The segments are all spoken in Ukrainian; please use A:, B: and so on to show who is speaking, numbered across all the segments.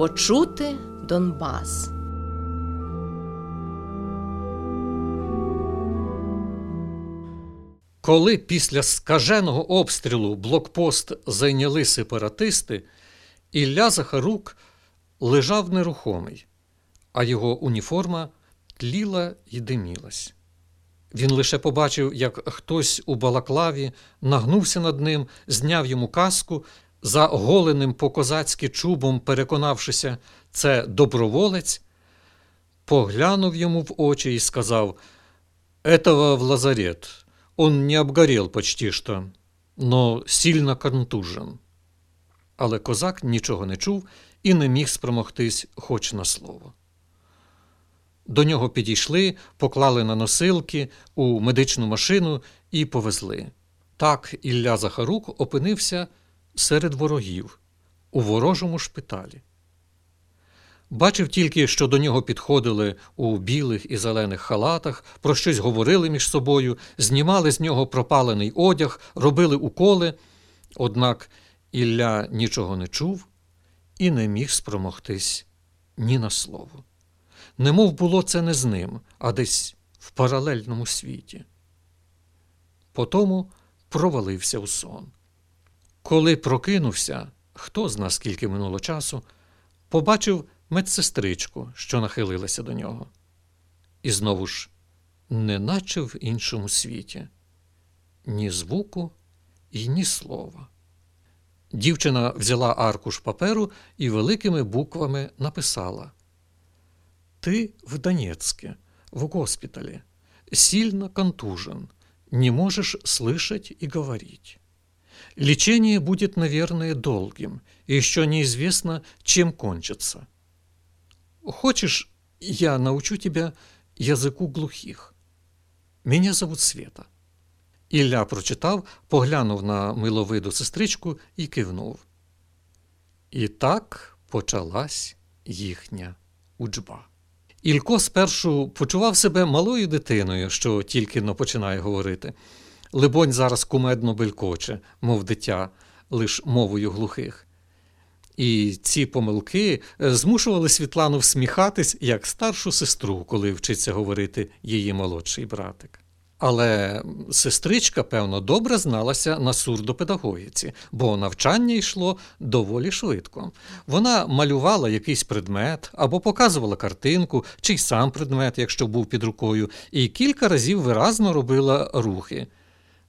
A: Почути Донбас.
B: Коли після скаженого обстрілу блокпост зайняли сепаратисти, Ілля Захарук лежав нерухомий, а його уніформа тліла і димілась. Він лише побачив, як хтось у балаклаві нагнувся над ним, зняв йому каску, за голеним по козацьки чубом, переконавшися, це доброволець, поглянув йому в очі і сказав: «Этого в лазарет. Он не обгорел почти что, но сильно контужен. Але козак нічого не чув і не міг спромогтись хоч на слово. До нього підійшли, поклали на носилки у медичну машину і повезли. Так Ілля Захарук опинився серед ворогів у ворожому шпиталі. Бачив тільки, що до нього підходили у білих і зелених халатах, про щось говорили між собою, знімали з нього пропалений одяг, робили уколи. Однак Ілля нічого не чув і не міг спромогтись ні на слово. Немов було це не з ним, а десь в паралельному світі. Потому провалився у сон. Коли прокинувся, хто зна скільки минуло часу, побачив медсестричку, що нахилилася до нього. І знову ж, неначе в іншому світі, ні звуку і ні слова. Дівчина взяла аркуш паперу і великими буквами написала: Ти в Донецке, в госпитале, сильно контужен, не можешь слышать и говорить. Лечение будет, наверное, долгим, и еще неизвестно, чем кончится. Хочешь, я научу тебя язику глухих? Меня зовут Света. Ілля прочитав, поглянув на миловиду сестричку і кивнув. І так почалась їхня учба. Ілько спершу почував себе малою дитиною, що тільки но починає говорити. Либонь зараз кумедно белькоче, мов дитя, лиш мовою глухих. І ці помилки е, змушували Світлану всміхатись як старшу сестру, коли вчиться говорити її молодший братик. Але сестричка, певно, добре зналася на сурдопедагогіці, бо навчання йшло доволі швидко. Вона малювала якийсь предмет або показувала картинку, чи й сам предмет, якщо був під рукою, і кілька разів виразно робила рухи.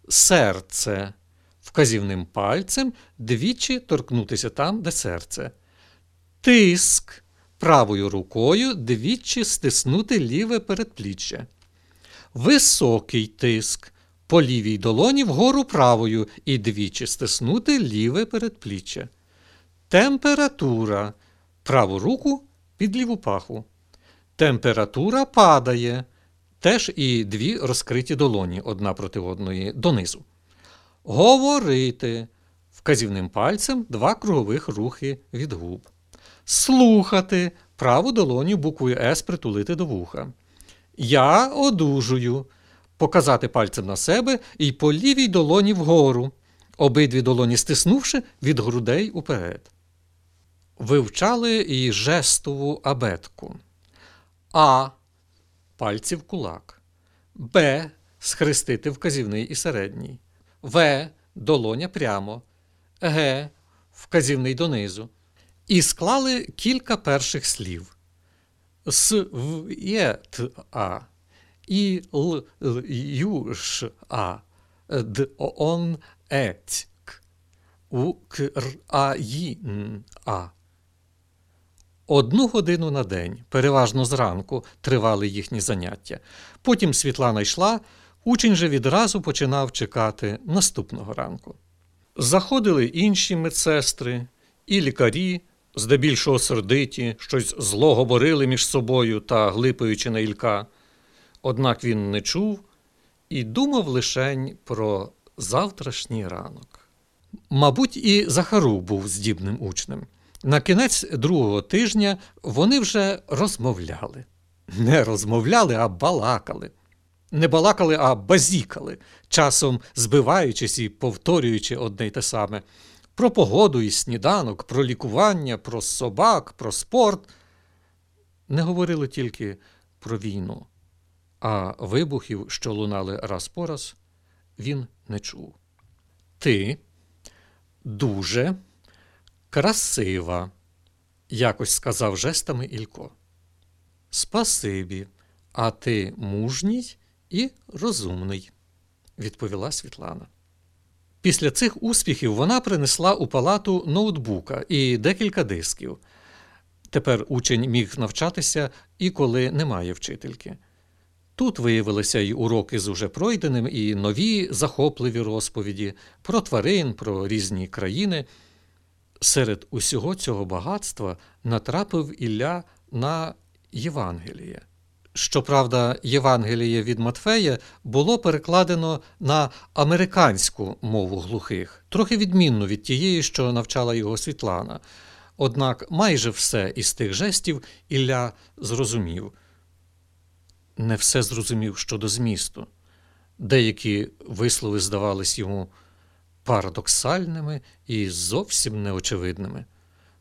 B: Серце вказівним пальцем двічі торкнутися там, де серце. Тиск правою рукою двічі стиснути ліве передпліччя. Високий тиск по лівій долоні вгору правою і двічі стиснути ліве передпліччя. Температура праву руку під ліву паху. Температура падає. Теж і дві розкриті долоні одна проти одної донизу. Говорити вказівним пальцем два кругових рухи від губ. Слухати праву долоню буквою С притулити до вуха. Я одужую. Показати пальцем на себе і по лівій долоні вгору, обидві долоні стиснувши від грудей уперед. Вивчали і жестову абетку. А. Пальці в кулак. Б. Схрестити вказівний і середній. В. Долоня прямо. Г. Вказівний донизу. І склали кілька перших слів. С в є т а, і л ю ш а, д он е ць к, у к р а ї н а. Одну годину на день, переважно зранку, тривали їхні заняття. Потім Світлана йшла, учень же відразу починав чекати наступного ранку. Заходили інші медсестри і лікарі, здебільшого сердиті, щось зло говорили між собою та глипаючи на Ілька. Однак він не чув і думав лишень про завтрашній ранок. Мабуть, і Захару був здібним учнем. На кінець другого тижня вони вже розмовляли. Не розмовляли, а балакали. Не балакали, а базікали, часом збиваючись і повторюючи одне й те саме. про погоду і сніданок, про лікування, про собак, про спорт. Не говорили тільки про війну, а вибухів, що лунали раз по раз, він не чув. Ти дуже красива, якось сказав жестами Ілько. Спасибі, а ти мужній і розумний, відповіла Світлана. Після цих успіхів вона принесла у палату ноутбука і декілька дисків. Тепер учень міг навчатися і коли немає вчительки. Тут виявилися й уроки з уже пройденим, і нові захопливі розповіді про тварин, про різні країни. Серед усього цього багатства натрапив Ілля на Євангеліє. Щоправда, Євангеліє від Матфея було перекладено на американську мову глухих, трохи відмінну від тієї, що навчала його Світлана. Однак майже все із тих жестів Ілля зрозумів. Не все зрозумів щодо змісту. Деякі вислови здавались йому парадоксальними і зовсім неочевидними,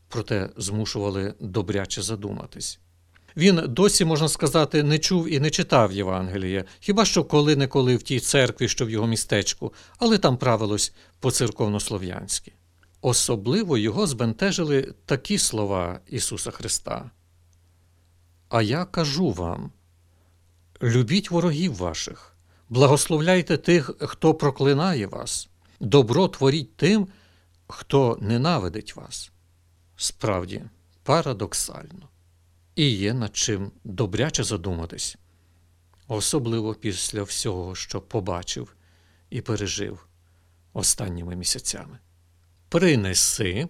B: проте змушували добряче задуматись. Він досі, можна сказати, не чув і не читав Євангелія, хіба що коли-неколи в тій церкві, що в його містечку, але там правилось по церковнослов'янськи. Особливо його збентежили такі слова Ісуса Христа. А я кажу вам любіть ворогів ваших, благословляйте тих, хто проклинає вас, добро творіть тим, хто ненавидить вас. Справді, парадоксально. І є над чим добряче задуматись, особливо після всього, що побачив і пережив останніми місяцями. Принеси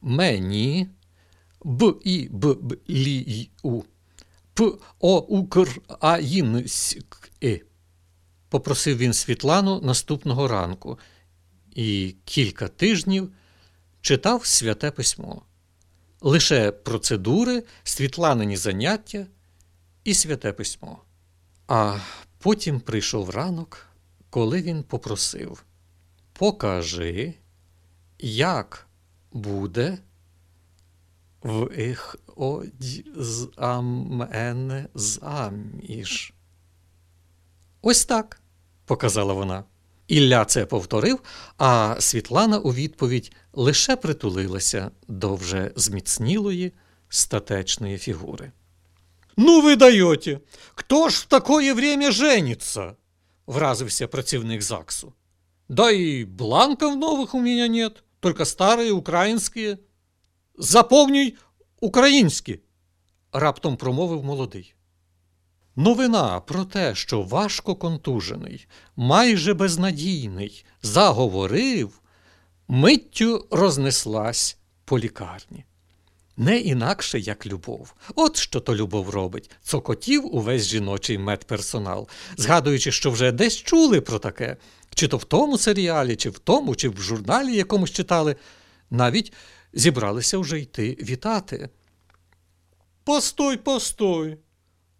B: мені б і б б лі у п о укр а е. Попросив він Світлану наступного ранку і кілька тижнів читав святе письмо лише процедури, світланині заняття і святе письмо. А потім прийшов ранок, коли він попросив Покажи, як буде в їх мене заміж. Ось так, показала вона. Ілля це повторив, а Світлана у відповідь лише притулилася до вже зміцнілої статечної фігури. Ну, ви даєте! Хто ж в такое время жениться? вразився працівник ЗАГСу. Да и бланков новых у меня нет, только старые украинские. Заповнюй українські, раптом промовив молодий. Новина про те, що важко контужений, майже безнадійний, заговорив, миттю рознеслась по лікарні. Не інакше, як любов. От що то любов робить, цокотів увесь жіночий медперсонал, згадуючи, що вже десь чули про таке, чи то в тому серіалі, чи в тому, чи в журналі якомусь читали, навіть зібралися вже йти вітати. Постой, постой!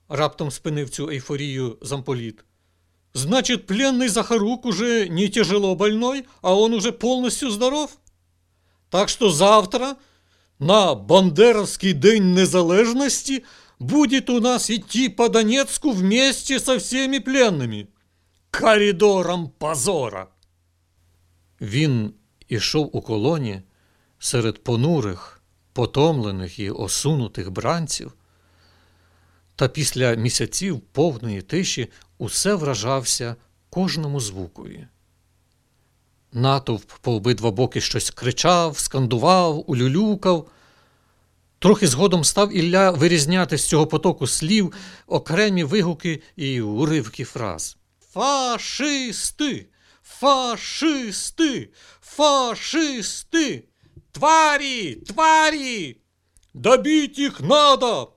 B: Раптом спинив цю ейфорію замполіт. Значит, пленный Захарук уже не тяжело больной, а он уже полностью здоров? Так что завтра на Бандеровский день незалежности будет у нас идти по Донецку вместе со всеми пленными. Коридором позора. Він ішов у колоні серед понурих, потомлених і осунутих бранців. Та після місяців повної тиші усе вражався кожному звукові. Натовп по обидва боки щось кричав, скандував, улюлюкав. Трохи згодом став Ілля вирізняти з цього потоку слів окремі вигуки і уривки фраз. Фашисти! Фашисти! Фашисти! Тварі! Тварі! Добить їх надо!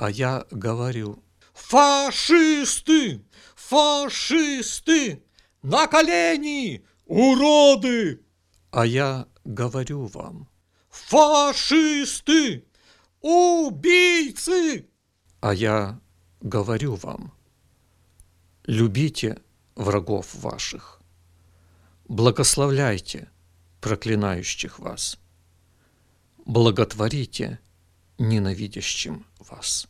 B: А я говорю, фашисты, фашисты, на колени, уроды! А я говорю вам, фашисты, убийцы! А я говорю вам, любите врагов ваших, благословляйте проклинающих вас. Благотворите ненавидящим вас.